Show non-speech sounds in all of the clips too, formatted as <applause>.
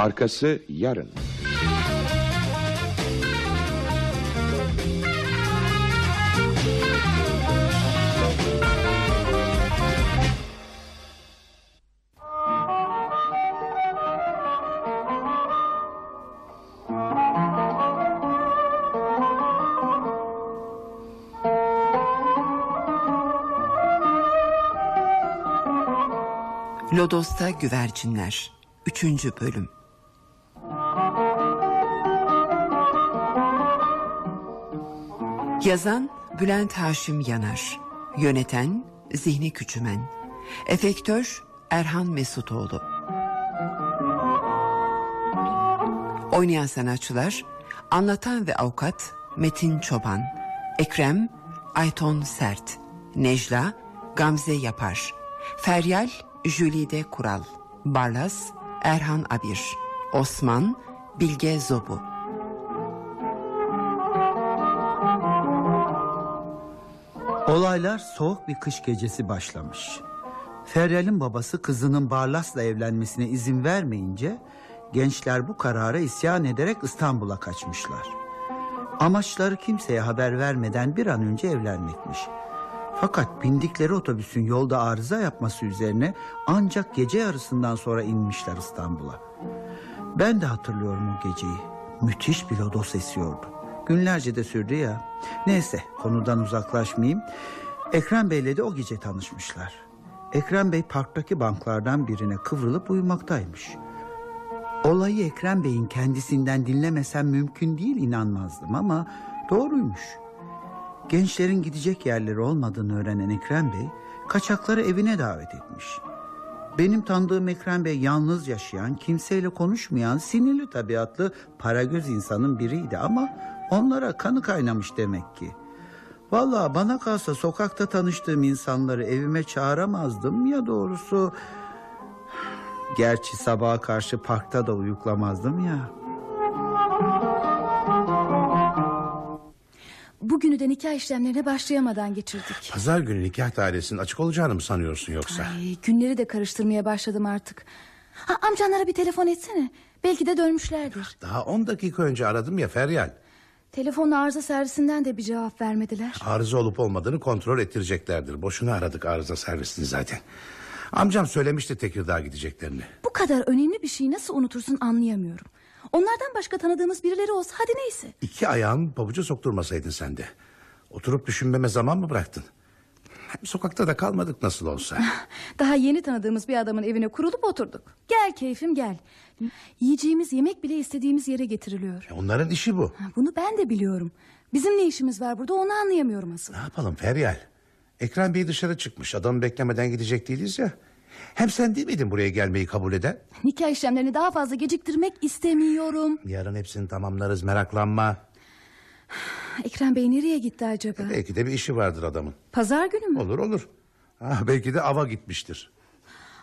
Arkası yarın. Lodos'ta Güvercinler 3. Bölüm Yazan Bülent Haşim Yanar. Yöneten Zihni Küçümen. Efektör Erhan Mesutoğlu. Oynayan sanatçılar Anlatan ve Avukat Metin Çoban. Ekrem Ayton Sert. Necla Gamze Yapar. Feryal Jülide Kural. Barlas Erhan Abir. Osman Bilge Zobu Olaylar soğuk bir kış gecesi başlamış. Feryal'in babası kızının Barlas'la evlenmesine izin vermeyince gençler bu karara isyan ederek İstanbul'a kaçmışlar. Amaçları kimseye haber vermeden bir an önce evlenmekmiş. Fakat bindikleri otobüsün yolda arıza yapması üzerine ancak gece yarısından sonra inmişler İstanbul'a. Ben de hatırlıyorum o geceyi. Müthiş bir lodos esiyordu. Günlerce de sürdü ya. Neyse konudan uzaklaşmayayım. Ekrem Bey'le de o gece tanışmışlar. Ekrem Bey parktaki banklardan birine kıvrılıp uyumaktaymış. Olayı Ekrem Bey'in kendisinden dinlemesem mümkün değil inanmazdım ama doğruymuş. Gençlerin gidecek yerleri olmadığını öğrenen Ekrem Bey kaçakları evine davet etmiş. Benim tanıdığım Ekrem Bey yalnız yaşayan, kimseyle konuşmayan, sinirli tabiatlı, paragöz insanın biriydi ama onlara kanı kaynamış demek ki. Vallahi bana kalsa sokakta tanıştığım insanları evime çağıramazdım ya doğrusu... Gerçi sabaha karşı parkta da uyuklamazdım ya. Bugünü de nikah işlemlerine başlayamadan geçirdik. Pazar günü nikah dairesinin açık olacağını mı sanıyorsun yoksa? Ay, günleri de karıştırmaya başladım artık. Ha, amcanlara bir telefon etsene. Belki de dönmüşlerdir. Daha on dakika önce aradım ya Feryal. Telefon arıza servisinden de bir cevap vermediler. Arıza olup olmadığını kontrol ettireceklerdir. Boşuna aradık arıza servisini zaten. Amcam söylemişti Tekirdağ gideceklerini. Bu kadar önemli bir şeyi nasıl unutursun anlayamıyorum. Onlardan başka tanıdığımız birileri olsa hadi neyse. İki ayağın pabuca sokturmasaydın sen de. Oturup düşünmeme zaman mı bıraktın? Hem sokakta da kalmadık nasıl olsa. <laughs> Daha yeni tanıdığımız bir adamın evine kurulup oturduk. Gel keyfim gel. Yiyeceğimiz yemek bile istediğimiz yere getiriliyor. E, Onların işi bu. Ha, Bunu ben de biliyorum. Bizim ne işimiz var burada onu anlayamıyorum asıl. Ne yapalım Feryal? Ekrem Bey dışarı çıkmış. Adamı beklemeden gidecek değiliz ya. Hem sen değil miydin buraya gelmeyi kabul eden? Nikah işlemlerini daha fazla geciktirmek istemiyorum. Yarın hepsini tamamlarız meraklanma. Ekrem Bey nereye gitti acaba? Belki de bir işi vardır adamın. Pazar günü mü? Olur olur. Ah, belki de ava gitmiştir.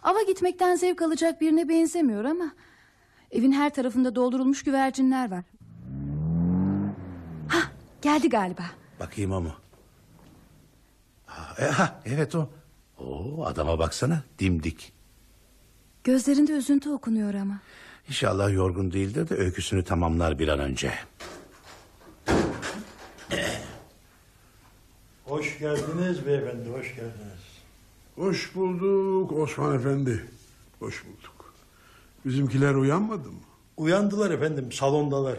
Ava gitmekten zevk alacak birine benzemiyor ama... ...evin her tarafında doldurulmuş güvercinler var. Hah geldi galiba. Bakayım o mu? Ah, e, ha, evet o. Oo, adama baksana dimdik. Gözlerinde üzüntü okunuyor ama. İnşallah yorgun değildir de öyküsünü tamamlar bir an önce. Hoş geldiniz beyefendi, hoş geldiniz. Hoş bulduk Osman Efendi. Hoş bulduk. Bizimkiler uyanmadı mı? Uyandılar efendim, salondalar.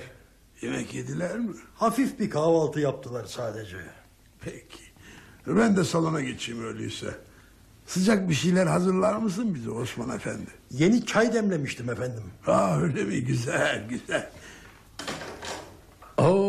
Yemek yediler mi? Hafif bir kahvaltı yaptılar sadece. Peki. Ben de salona geçeyim öyleyse. Sıcak bir şeyler hazırlar mısın bize Osman Efendi? Yeni çay demlemiştim efendim. Aa öyle mi? Güzel güzel. Oo,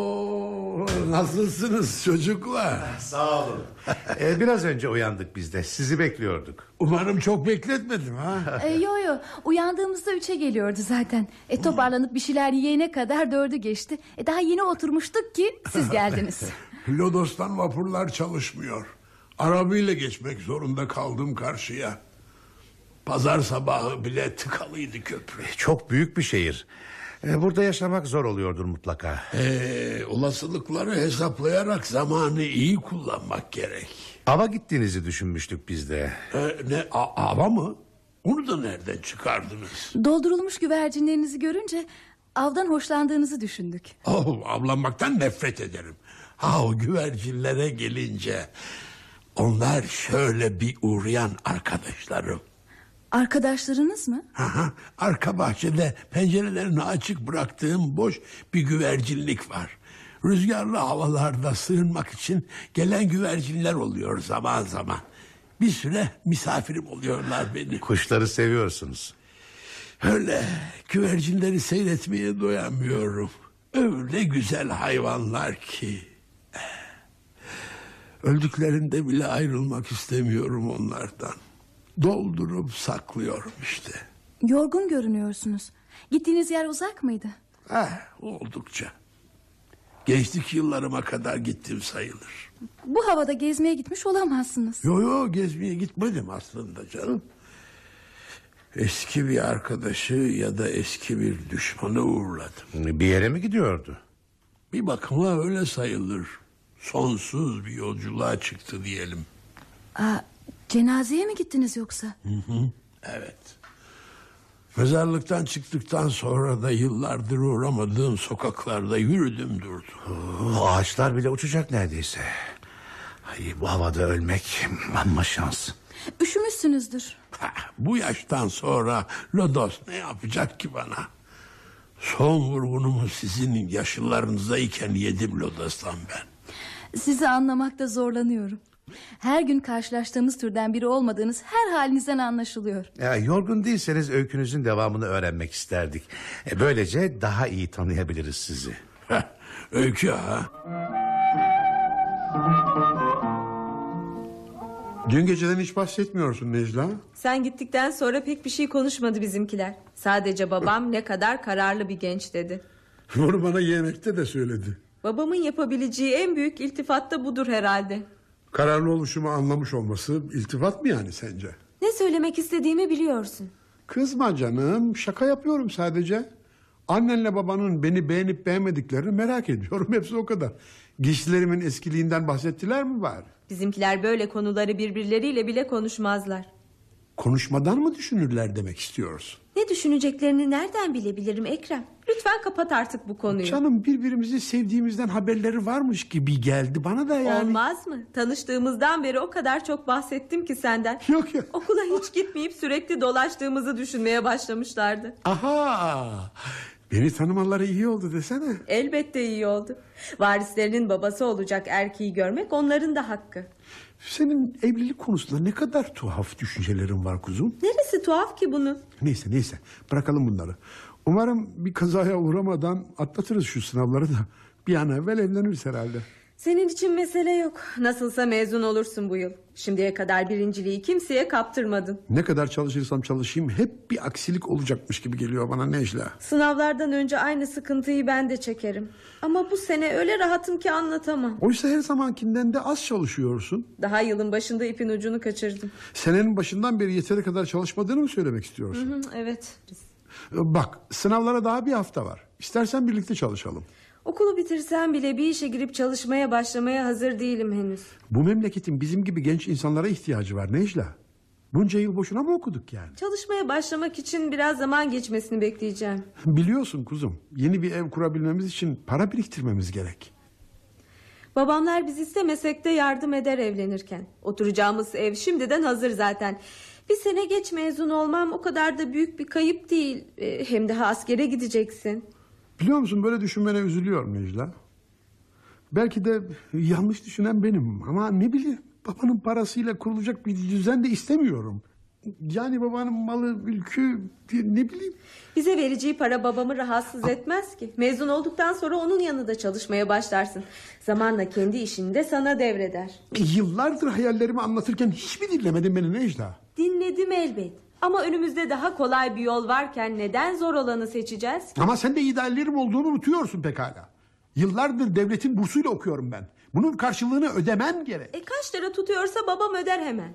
nasılsınız çocuklar? Sağ olun. <laughs> Ee, biraz önce uyandık biz de. Sizi bekliyorduk. Umarım çok bekletmedim ha. <laughs> Ee, yo yo uyandığımızda üçe geliyordu zaten. E, toparlanıp bir şeyler yiyene kadar dördü geçti. E, daha yeni oturmuştuk ki siz <laughs> geldiniz. Lodos'tan vapurlar çalışmıyor. Arabayla geçmek zorunda kaldım karşıya. Pazar sabahı bile tıkalıydı köprü. Çok büyük bir şehir. Ee, burada yaşamak zor oluyordur mutlaka. Ee, olasılıkları hesaplayarak zamanı iyi kullanmak gerek. Ava gittiğinizi düşünmüştük biz de. Ee, ne a- ava mı? Onu da nereden çıkardınız? Doldurulmuş güvercinlerinizi görünce avdan hoşlandığınızı düşündük. Oh, avlanmaktan nefret ederim. Ha o güvercinlere gelince... Onlar şöyle bir uğrayan arkadaşlarım. Arkadaşlarınız mı? Aha, arka bahçede pencerelerini açık bıraktığım boş bir güvercinlik var. Rüzgarlı havalarda sığınmak için gelen güvercinler oluyor zaman zaman. Bir süre misafirim oluyorlar benim. Kuşları seviyorsunuz. Öyle güvercinleri seyretmeye doyamıyorum. Öyle güzel hayvanlar ki. Öldüklerinde bile ayrılmak istemiyorum onlardan. Doldurup saklıyorum işte. Yorgun görünüyorsunuz. Gittiğiniz yer uzak mıydı? Eh, oldukça. Gençlik yıllarıma kadar gittim sayılır. Bu havada gezmeye gitmiş olamazsınız. Yo yo gezmeye gitmedim aslında canım. Eski bir arkadaşı ya da eski bir düşmanı uğurladım. Bir yere mi gidiyordu? Bir bakıma öyle sayılır. Sonsuz bir yolculuğa çıktı diyelim. Aa, cenazeye mi gittiniz yoksa? Evet. Mezarlıktan çıktıktan sonra da yıllardır uğramadığım sokaklarda yürüdüm durdum. O ağaçlar bile uçacak neredeyse. Ay, bu havada ölmek amma şans. Üşümüşsünüzdür. Ha, bu yaştan sonra Lodos ne yapacak ki bana? Son vurgunumu sizin yaşlılarınızdayken yedim Lodos'tan ben. Sizi anlamakta zorlanıyorum. Her gün karşılaştığımız türden biri olmadığınız her halinizden anlaşılıyor. Ya, yorgun değilseniz öykünüzün devamını öğrenmek isterdik. E, böylece daha iyi tanıyabiliriz sizi. <laughs> Öykü ha. Dün geceden hiç bahsetmiyorsun Necla. Sen gittikten sonra pek bir şey konuşmadı bizimkiler. Sadece babam ne kadar kararlı bir genç dedi. Bunu bana yemekte de söyledi. Babamın yapabileceği en büyük iltifat da budur herhalde. Kararlı oluşumu anlamış olması iltifat mı yani sence? Ne söylemek istediğimi biliyorsun. Kızma canım şaka yapıyorum sadece. Annenle babanın beni beğenip beğenmediklerini merak ediyorum <laughs> hepsi o kadar. Giysilerimin eskiliğinden bahsettiler mi bari? Bizimkiler böyle konuları birbirleriyle bile konuşmazlar. Konuşmadan mı düşünürler demek istiyorsun? Ne düşüneceklerini nereden bilebilirim Ekrem? Lütfen kapat artık bu konuyu. Canım birbirimizi sevdiğimizden haberleri varmış gibi geldi bana da yani. Olmaz mı? Tanıştığımızdan beri o kadar çok bahsettim ki senden. <laughs> Yok ya. Okula hiç gitmeyip sürekli dolaştığımızı düşünmeye başlamışlardı. Aha beni tanımaları iyi oldu desene. Elbette iyi oldu. Varislerinin babası olacak erkeği görmek onların da hakkı. Senin evlilik konusunda ne kadar tuhaf düşüncelerin var kuzum. Neresi tuhaf ki bunun? Neyse neyse bırakalım bunları. Umarım bir kazaya uğramadan atlatırız şu sınavları da bir an evvel evleniriz herhalde. Senin için mesele yok. Nasılsa mezun olursun bu yıl. Şimdiye kadar birinciliği kimseye kaptırmadın. Ne kadar çalışırsam çalışayım hep bir aksilik olacakmış gibi geliyor bana Necla. Sınavlardan önce aynı sıkıntıyı ben de çekerim. Ama bu sene öyle rahatım ki anlatamam. Oysa her zamankinden de az çalışıyorsun. Daha yılın başında ipin ucunu kaçırdım. Senenin başından beri yeteri kadar çalışmadığını mı söylemek istiyorsun? Hı, evet. Bak sınavlara daha bir hafta var. İstersen birlikte çalışalım. Okulu bitirsem bile bir işe girip çalışmaya başlamaya hazır değilim henüz. Bu memleketin bizim gibi genç insanlara ihtiyacı var Necla. Bunca yıl boşuna mı okuduk yani? Çalışmaya başlamak için biraz zaman geçmesini bekleyeceğim. Biliyorsun kuzum yeni bir ev kurabilmemiz için para biriktirmemiz gerek. Babamlar biz istemesek de yardım eder evlenirken. Oturacağımız ev şimdiden hazır zaten. Bir sene geç mezun olmam o kadar da büyük bir kayıp değil. Ee, Hem daha askere gideceksin. Biliyor musun böyle düşünmene üzülüyorum Necla. Belki de yanlış düşünen benim ama ne bileyim babanın parasıyla kurulacak bir düzen de istemiyorum. Yani babanın malı, mülkü ne bileyim. Bize vereceği para babamı rahatsız etmez ki. Mezun olduktan sonra onun yanında çalışmaya başlarsın. Zamanla kendi işini de sana devreder. Yıllardır hayallerimi anlatırken hiç mi dinlemedin beni Necla? Dinledim elbet. Ama önümüzde daha kolay bir yol varken neden zor olanı seçeceğiz? Ama sen de ideallerim olduğunu unutuyorsun pekala. Yıllardır devletin bursuyla okuyorum ben. Bunun karşılığını ödemem gerek. E kaç lira tutuyorsa babam öder hemen.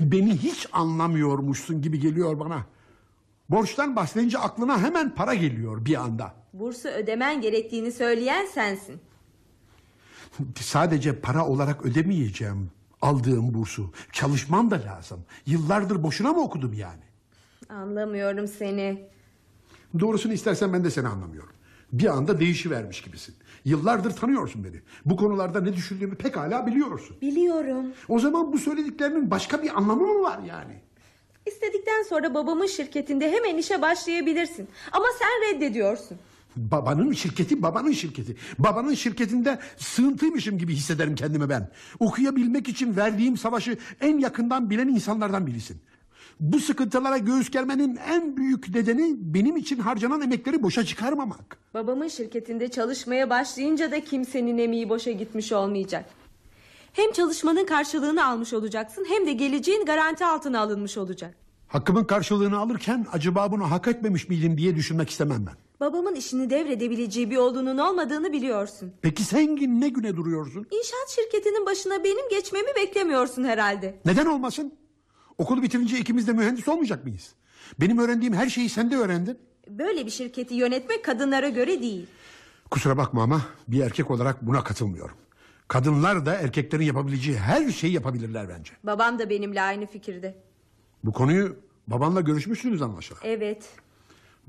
Beni hiç anlamıyormuşsun gibi geliyor bana. Borçtan bahsedince aklına hemen para geliyor bir anda. Bursu ödemen gerektiğini söyleyen sensin. Sadece para olarak ödemeyeceğim aldığım bursu. Çalışmam da lazım. Yıllardır boşuna mı okudum yani? Anlamıyorum seni. Doğrusunu istersen ben de seni anlamıyorum. Bir anda değişivermiş gibisin. Yıllardır tanıyorsun beni. Bu konularda ne düşündüğümü pekala biliyorsun. Biliyorum. O zaman bu söylediklerinin başka bir anlamı mı var yani? İstedikten sonra babamın şirketinde hemen işe başlayabilirsin. Ama sen reddediyorsun. Babanın şirketi babanın şirketi. Babanın şirketinde sığıntıymışım gibi hissederim kendimi ben. Okuyabilmek için verdiğim savaşı en yakından bilen insanlardan birisin. Bu sıkıntılara göğüs germenin en büyük nedeni benim için harcanan emekleri boşa çıkarmamak. Babamın şirketinde çalışmaya başlayınca da kimsenin emeği boşa gitmiş olmayacak. Hem çalışmanın karşılığını almış olacaksın hem de geleceğin garanti altına alınmış olacak. Hakkımın karşılığını alırken acaba bunu hak etmemiş miydim diye düşünmek istemem ben. Babamın işini devredebileceği bir oğlunun olmadığını biliyorsun. Peki sen ne güne duruyorsun? İnşaat şirketinin başına benim geçmemi beklemiyorsun herhalde. Neden olmasın? Okulu bitirince ikimiz de mühendis olmayacak mıyız? Benim öğrendiğim her şeyi sen de öğrendin. Böyle bir şirketi yönetmek kadınlara göre değil. Kusura bakma ama bir erkek olarak buna katılmıyorum. Kadınlar da erkeklerin yapabileceği her şeyi yapabilirler bence. Babam da benimle aynı fikirde. Bu konuyu babanla görüşmüşsünüz anlaşılan. Evet.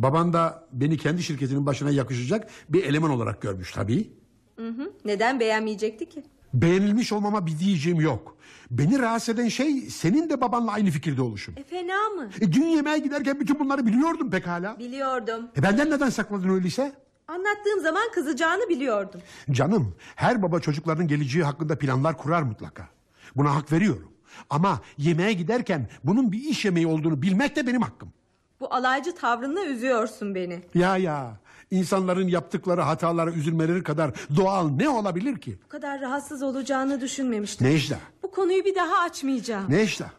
Baban da beni kendi şirketinin başına yakışacak bir eleman olarak görmüş tabii. Hı hı. Neden beğenmeyecekti ki? Beğenilmiş olmama bir diyeceğim yok. Beni rahatsız eden şey senin de babanla aynı fikirde oluşun. E fena mı? E, dün yemeğe giderken bütün bunları biliyordum pekala. Biliyordum. E, benden neden sakladın öyleyse? Anlattığım zaman kızacağını biliyordum. Canım her baba çocuklarının geleceği hakkında planlar kurar mutlaka. Buna hak veriyorum. Ama yemeğe giderken bunun bir iş yemeği olduğunu bilmek de benim hakkım. Bu alaycı tavrınla üzüyorsun beni. Ya ya insanların yaptıkları hatalara üzülmeleri kadar doğal ne olabilir ki? Bu kadar rahatsız olacağını düşünmemiştim. Necla, Bu konuyu bir daha açmayacağım. Necla.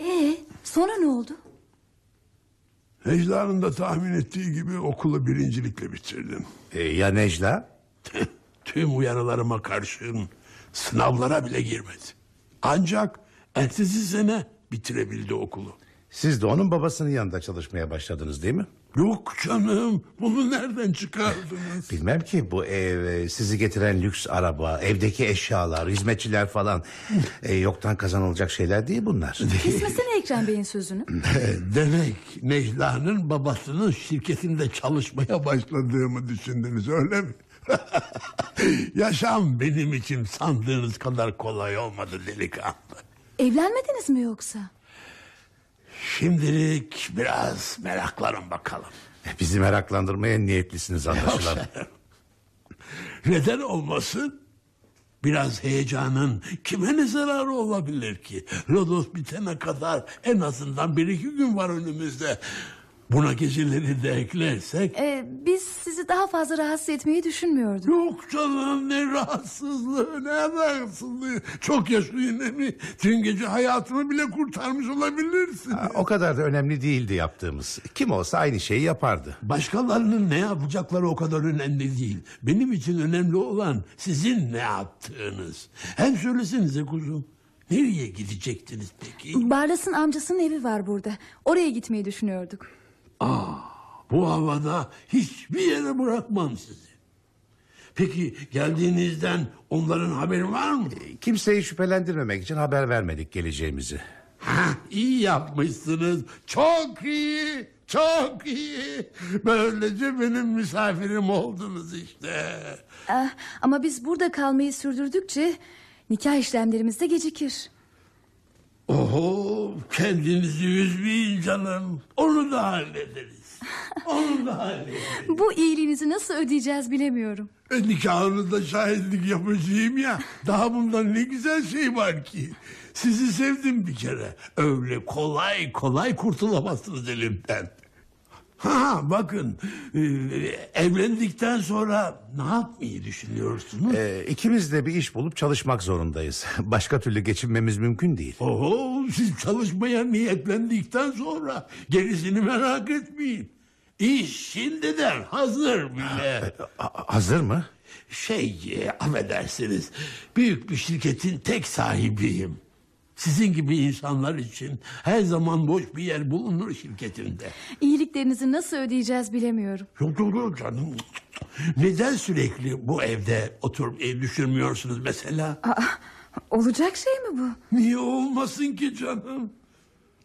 Ee, sonra ne oldu? Necla'nın da tahmin ettiği gibi okulu birincilikle bitirdim. E, ya Necla? Tüm uyarılarıma karşın sınavlara bile girmedi. Ancak ertesi sene bitirebildi okulu. Siz de onun babasının yanında çalışmaya başladınız değil mi? Yok canım bunu nereden çıkardınız? Bilmem ki bu ev, e, sizi getiren lüks araba, evdeki eşyalar, hizmetçiler falan... e, yoktan kazanılacak şeyler değil bunlar. Kesmesene Ekrem Bey'in sözünü. <laughs> Demek Necla'nın babasının şirketinde çalışmaya başladığımı düşündünüz öyle mi? <laughs> Yaşam benim için sandığınız kadar kolay olmadı delikanlı. Evlenmediniz mi yoksa? Şimdilik biraz meraklanın bakalım. Bizi meraklandırmaya niyetlisiniz anlaşılan. Neden olmasın? Biraz heyecanın kime ne zararı olabilir ki? Lodos bitene kadar en azından bir iki gün var önümüzde. Buna geceleri de eklersek... Ee, biz sizi daha fazla rahatsız etmeyi düşünmüyorduk. Yok canım ne rahatsızlığı ne rahatsızlığı. Çok yaşlıyım mi? Dün gece hayatımı bile kurtarmış olabilirsin. Ha, o kadar da önemli değildi yaptığımız. Kim olsa aynı şeyi yapardı. Başkalarının ne yapacakları o kadar önemli değil. Benim için önemli olan sizin ne yaptığınız. Hem söylesenize kuzum. Nereye gidecektiniz peki? Barlas'ın amcasının evi var burada. Oraya gitmeyi düşünüyorduk. Bu havada hiçbir yere bırakmam sizi. Peki geldiğinizden onların haberi var mı? Kimseyi şüphelendirmemek için haber vermedik geleceğimizi. Ha, iyi yapmışsınız. Çok iyi, çok iyi. Böylece benim misafirim oldunuz işte. Ah, ama biz burada kalmayı sürdürdükçe nikah işlemlerimiz de gecikir. Oho, kendinizi üzmeyin canım. Onu da hallederiz. Onu da hallederiz. Bu iyiliğinizi nasıl ödeyeceğiz bilemiyorum. E, nikahınızda şahitlik yapacağım ya. Daha bundan ne güzel şey var ki. Sizi sevdim bir kere. Öyle kolay kolay kurtulamazsınız elimden. Ha bakın e, evlendikten sonra ne yapmayı düşünüyorsunuz? Ee, ikimiz de bir iş bulup çalışmak zorundayız. <laughs> Başka türlü geçinmemiz mümkün değil. Oho siz çalışmaya niyetlendikten sonra gerisini merak etmeyin. İş şimdiden hazır bile. Ha- hazır mı? Şey e, affedersiniz büyük bir şirketin tek sahibiyim. Sizin gibi insanlar için her zaman boş bir yer bulunur şirketimde. İyiliklerinizi nasıl ödeyeceğiz bilemiyorum. Yok yok yok canım. Neden sürekli bu evde oturup ev düşünmüyorsunuz mesela? Aa, Olacak şey mi bu? Niye olmasın ki canım?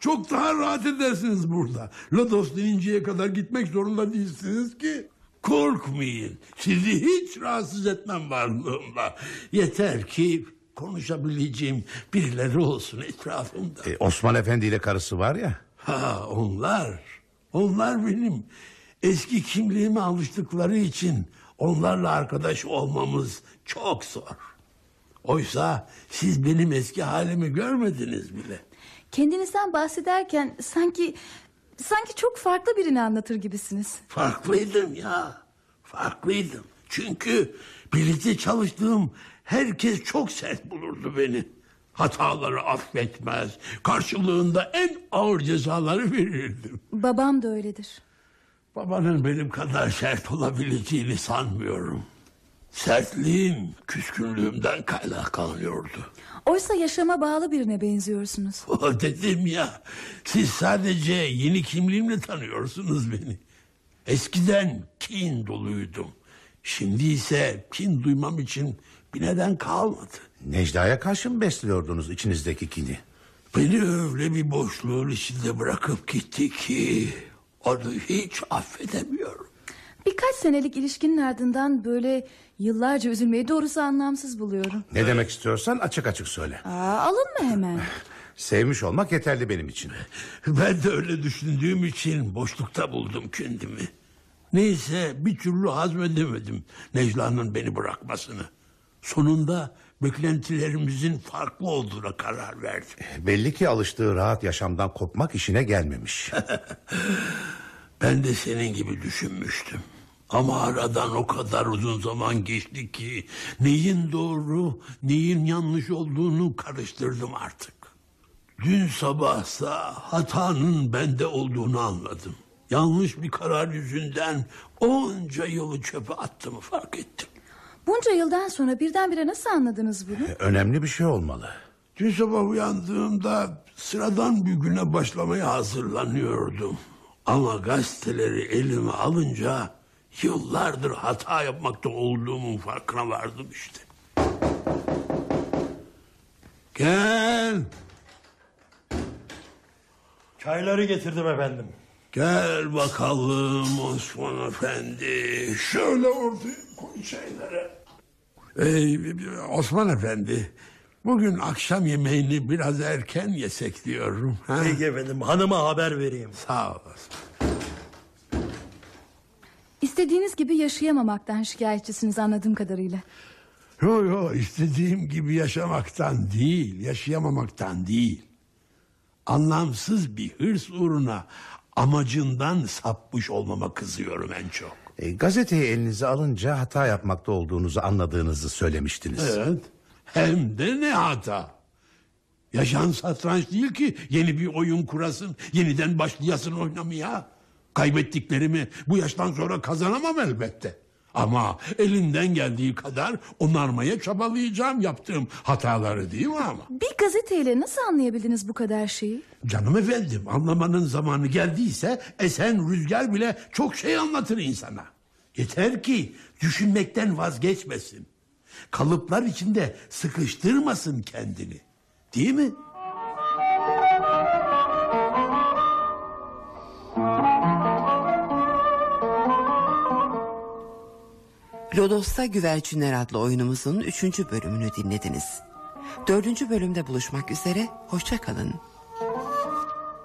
Çok daha rahat edersiniz burada. Lodos deninceye kadar gitmek zorunda değilsiniz ki. Korkmayın. Sizi hiç rahatsız etmem varlığımla. Yeter ki konuşabileceğim birileri olsun etrafımda. E, Osman Efendi ile karısı var ya. Ha onlar. Onlar benim. Eski kimliğime alıştıkları için onlarla arkadaş olmamız çok zor. Oysa siz benim eski halimi görmediniz bile. Kendinizden bahsederken sanki sanki çok farklı birini anlatır gibisiniz. Farklıydım ya. Farklıydım. Çünkü birlikte çalıştığım herkes çok sert bulurdu beni. Hataları affetmez. Karşılığında en ağır cezaları verirdim. Babam da öyledir. Babanın benim kadar sert olabileceğini sanmıyorum. Sertliğim küskünlüğümden kaynaklanıyordu. Oysa yaşama bağlı birine benziyorsunuz. <laughs> O dedim ya siz sadece yeni kimliğimle tanıyorsunuz beni. Eskiden kin doluydum. Şimdi ise kin duymam için bir neden kalmadı. Necla'ya karşı mı besliyordunuz içinizdeki kini? Beni öyle bir boşluğun içinde bırakıp gitti ki onu hiç affedemiyorum. Birkaç senelik ilişkinin ardından böyle yıllarca üzülmeyi doğrusu anlamsız buluyorum. Ne demek istiyorsan açık açık söyle. Aa, alınma hemen. <laughs> Sevmiş olmak yeterli benim için. Ben de öyle düşündüğüm için boşlukta buldum kendimi. Neyse bir türlü hazmedemedim Necla'nın beni bırakmasını. Sonunda beklentilerimizin farklı olduğuna karar verdim. Belli ki alıştığı rahat yaşamdan kopmak işine gelmemiş. <laughs> Ben de senin gibi düşünmüştüm. Ama aradan o kadar uzun zaman geçti ki neyin doğru, neyin yanlış olduğunu karıştırdım artık. Dün sabahsa hatanın bende olduğunu anladım. Yanlış bir karar yüzünden onca yılı çöpe attığımı fark ettim. Bunca yıldan sonra birdenbire nasıl anladınız bunu? <laughs> Önemli bir şey olmalı. Dün sabah uyandığımda sıradan bir güne başlamaya hazırlanıyordum. Ama gazeteleri elime alınca yıllardır hata yapmakta olduğumun farkına vardım işte. Gel, Çayları getirdim efendim. gel bakalım Osman Efendi. Şöyle ortaya koy çayları. Ee, Osman Efendi, bugün akşam yemeğini biraz erken yesek diyorum. Ha? Peki efendim hanıma haber vereyim. Sağ olasın. İstediğiniz gibi yaşayamamaktan şikayetçisiniz anladığım kadarıyla. Yo yo istediğim gibi yaşamaktan değil, yaşayamamaktan değil. Anlamsız bir hırs uğruna amacından sapmış olmama kızıyorum en çok. E, gazeteyi elinize alınca hata yapmakta olduğunuzu anladığınızı söylemiştiniz. Evet. Hem de ne hata. Yaşan satranç değil ki yeni bir oyun kurasın, yeniden başlayasın oynamaya. Kaybettiklerimi bu yaştan sonra kazanamam elbette. Ama elimden geldiği kadar onarmaya çabalayacağım yaptığım hataları değil mi ama? Bir gazeteyle nasıl anlayabildiniz bu kadar şeyi? Canım efendim anlamanın zamanı geldiyse esen rüzgar bile çok şey anlatır insana. Yeter ki düşünmekten vazgeçmesin. Kalıplar içinde sıkıştırmasın kendini. Değil mi? Lodos'ta Güvercinler adlı oyunumuzun üçüncü bölümünü dinlediniz. Dördüncü bölümde buluşmak üzere, hoşça kalın.